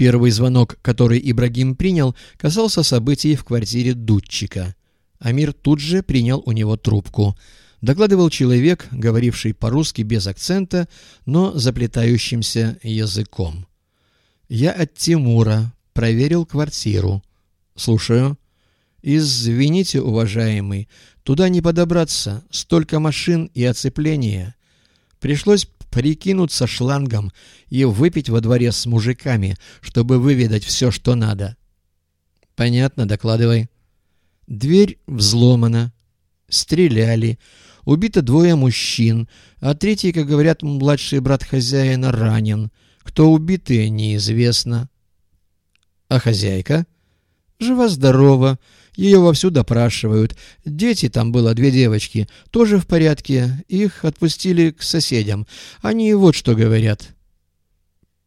Первый звонок, который Ибрагим принял, касался событий в квартире Дудчика. Амир тут же принял у него трубку. Докладывал человек, говоривший по-русски без акцента, но заплетающимся языком. «Я от Тимура. Проверил квартиру. Слушаю». «Извините, уважаемый, туда не подобраться. Столько машин и оцепления. Пришлось прикинуться шлангом и выпить во дворе с мужиками, чтобы выведать все, что надо». «Понятно, докладывай». «Дверь взломана. Стреляли. Убито двое мужчин, а третий, как говорят, младший брат хозяина ранен. Кто убитый, неизвестно». «А хозяйка?» «Жива-здорова. Ее вовсю допрашивают. Дети, там было две девочки, тоже в порядке. Их отпустили к соседям. Они вот что говорят».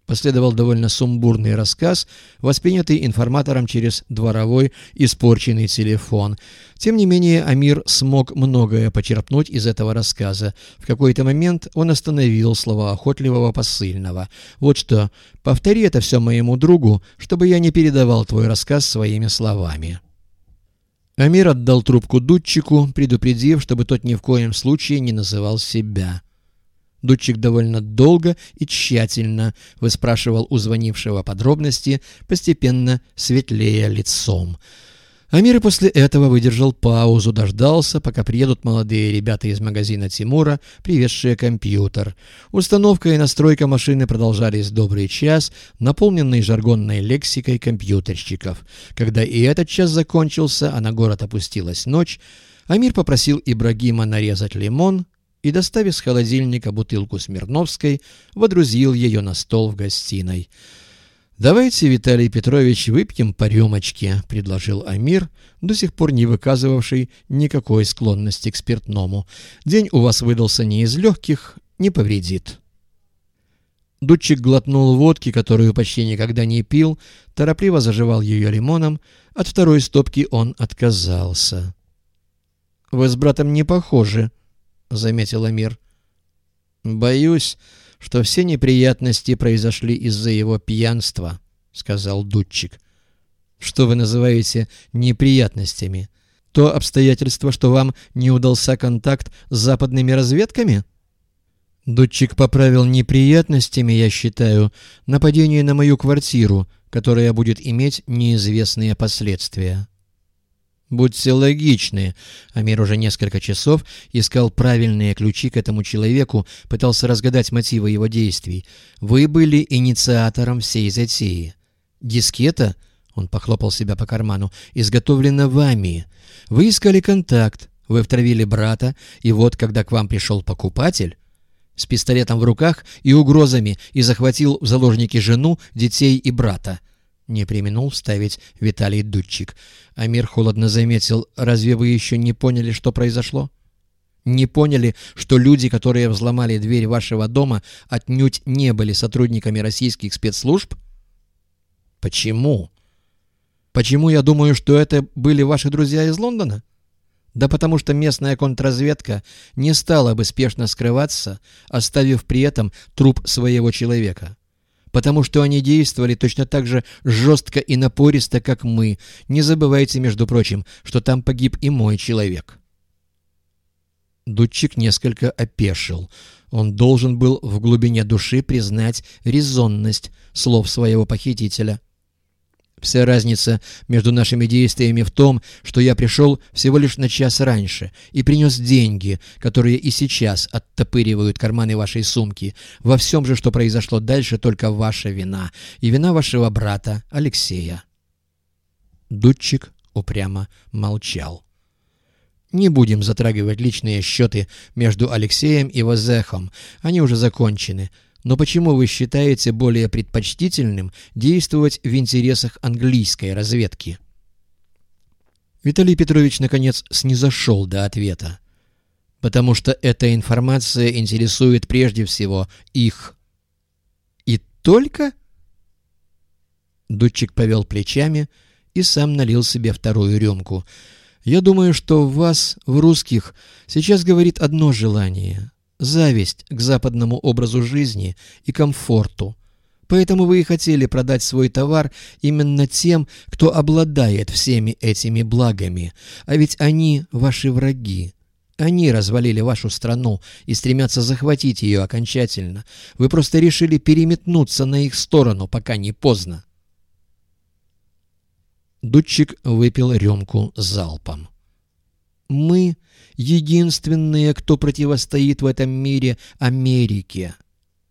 Последовал довольно сумбурный рассказ, воспринятый информатором через дворовой испорченный телефон. Тем не менее, Амир смог многое почерпнуть из этого рассказа. В какой-то момент он остановил слова охотливого посыльного. «Вот что, повтори это все моему другу, чтобы я не передавал твой рассказ своими словами». Амир отдал трубку дудчику, предупредив, чтобы тот ни в коем случае не называл себя. Дудчик довольно долго и тщательно выспрашивал у звонившего подробности, постепенно светлея лицом. Амир и после этого выдержал паузу, дождался, пока приедут молодые ребята из магазина Тимура, привезшие компьютер. Установка и настройка машины продолжались добрый час, наполненный жаргонной лексикой компьютерщиков. Когда и этот час закончился, а на город опустилась ночь, Амир попросил Ибрагима нарезать лимон, и, доставив из холодильника бутылку Смирновской, водрузил ее на стол в гостиной. «Давайте, Виталий Петрович, выпьем по рюмочке», — предложил Амир, до сих пор не выказывавший никакой склонности к спиртному. «День у вас выдался не из легких, не повредит». Дудчик глотнул водки, которую почти никогда не пил, торопливо заживал ее лимоном. От второй стопки он отказался. «Вы с братом не похожи», — заметил Амир. «Боюсь, что все неприятности произошли из-за его пьянства», — сказал Дудчик. «Что вы называете неприятностями? То обстоятельство, что вам не удался контакт с западными разведками?» Дудчик поправил неприятностями, я считаю, нападение на мою квартиру, которое будет иметь неизвестные последствия. Будьте логичны. Амир уже несколько часов искал правильные ключи к этому человеку, пытался разгадать мотивы его действий. Вы были инициатором всей затеи. Дискета, он похлопал себя по карману, изготовлена вами. Вы искали контакт, вы втравили брата, и вот, когда к вам пришел покупатель, с пистолетом в руках и угрозами, и захватил в заложники жену, детей и брата. Не применул вставить Виталий Дудчик. Амир холодно заметил, разве вы еще не поняли, что произошло? Не поняли, что люди, которые взломали дверь вашего дома, отнюдь не были сотрудниками российских спецслужб? Почему? Почему я думаю, что это были ваши друзья из Лондона? Да потому что местная контрразведка не стала бы спешно скрываться, оставив при этом труп своего человека потому что они действовали точно так же жестко и напористо, как мы. Не забывайте, между прочим, что там погиб и мой человек». Дудчик несколько опешил. Он должен был в глубине души признать резонность слов своего похитителя. Вся разница между нашими действиями в том, что я пришел всего лишь на час раньше и принес деньги, которые и сейчас оттопыривают карманы вашей сумки. Во всем же, что произошло дальше, только ваша вина и вина вашего брата Алексея. Дудчик упрямо молчал. Не будем затрагивать личные счеты между Алексеем и Вазехом. Они уже закончены. Но почему вы считаете более предпочтительным действовать в интересах английской разведки? Виталий Петрович, наконец, снизошел до ответа. Потому что эта информация интересует прежде всего их. И только... Дудчик повел плечами и сам налил себе вторую рюмку. «Я думаю, что в вас, в русских, сейчас говорит одно желание зависть к западному образу жизни и комфорту. Поэтому вы и хотели продать свой товар именно тем, кто обладает всеми этими благами. А ведь они ваши враги. Они развалили вашу страну и стремятся захватить ее окончательно. Вы просто решили переметнуться на их сторону, пока не поздно. Дудчик выпил рюмку залпом. «Мы — единственные, кто противостоит в этом мире Америке.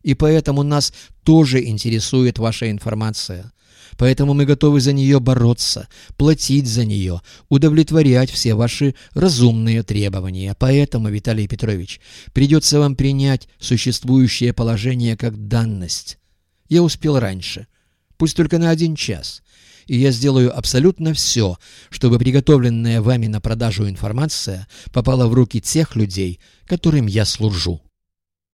И поэтому нас тоже интересует ваша информация. Поэтому мы готовы за нее бороться, платить за нее, удовлетворять все ваши разумные требования. Поэтому, Виталий Петрович, придется вам принять существующее положение как данность. Я успел раньше, пусть только на один час, и я сделаю абсолютно все, чтобы приготовленная вами на продажу информация попала в руки тех людей, которым я служу.